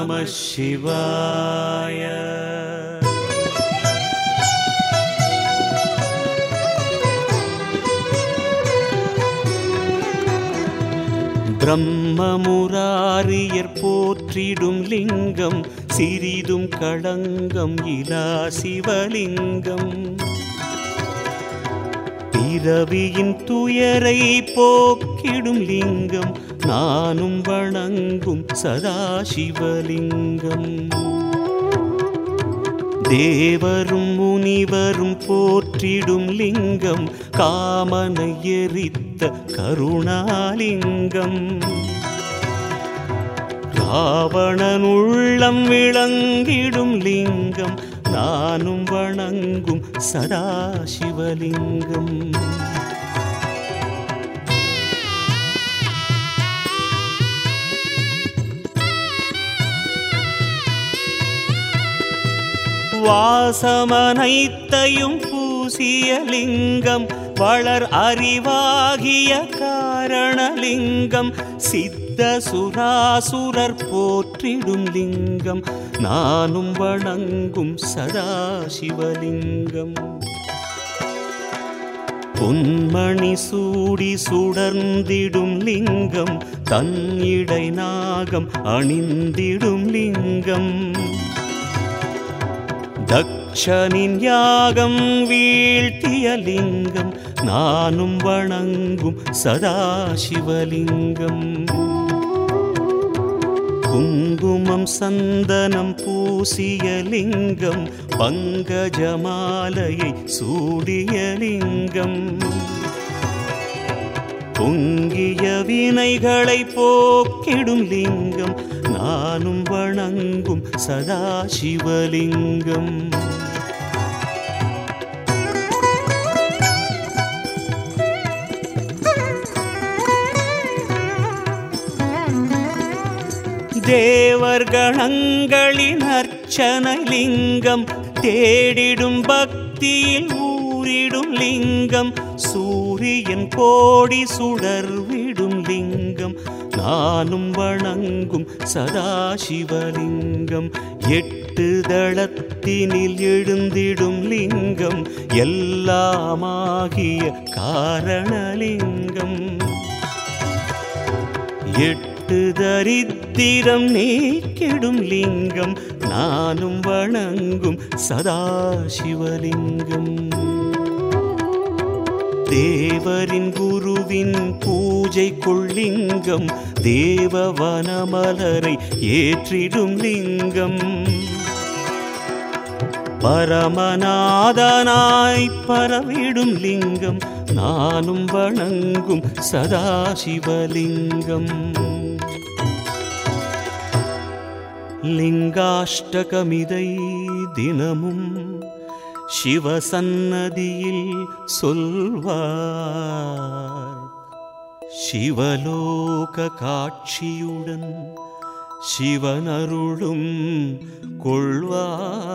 நம சிவாய. பிரம்மமுராரியர் போற்றிடும் லிங்கம் சிறிதும் களங்கம் இலா சிவலிங்கம். பிறவியின் துயரை போக்கிடும் லிங்கம் நானும் வணங்கும் சதாசிவலிங்கம். தேவரும் முனிவரும் போற்றிடும் லிங்கம் காமனை எரித்த கருணாலிங்கம். ராவணனுள்ளம் விளங்கிடும் லிங்கம் நானும் வணங்கும் சதாசிவலிங்கம். வாசமனைத்தையும் பூசிய லிங்கம் வளர் அறிவாகிய காரணலிங்கம் சித்த சித்த சுராசுரர் போற்றிடும் லிங்கம். நானும் வணங்கும் சதாசிவலிங்கம். பொன்மணி சூடி சுடர்ந்திடும் லிங்கம். தன்னிடை நாகம் அணிந்திடும் லிங்கம். தக் அர்ச்சனின் யாகம் வீழ்த்திய லிங்கம் நானும் வணங்கும் சதாசிவலிங்கம். குங்குமம் சந்தனம் பூசிய லிங்கம் பங்கஜமாலையை சூடிய லிங்கம். பொங்கிய வினைகளை போக்கிடும் லிங்கம் நானும் வணங்கும் சதாசிவலிங்கம். தேவர் கணங்களின் அர்ச்சனை லிங்கம் தேடிடும் பக்தியில் ஊரிடும் லிங்கம் சூரியன் கோடி சுடர்விடும் லிங்கம். நானும் வணங்கும் சதாசிவலிங்கம். எட்டு தளத்தினில் எழுந்திடும் லிங்கம் எல்லாமாகிய காரணலிங்கம். எட்டு தரித்திரம் நீக்கிடும் லிங்கம் நானும் வணங்கும் சதாசிவலிங்கம். தேவரின் குருவின் பூஜை கொள்ளிங்கம் தேவவனமலரை ஏற்றிடும் லிங்கம். பரமநாதனாய் பரவிடும் லிங்கம் நானும் வணங்கும் சதாசிவலிங்கம். லிங்காஷ்டகமிதை தினமும் சிவசன்னதியில் சொல்வார். சிவலோக காட்சியுடன் சிவனருளும் கொள்வார்.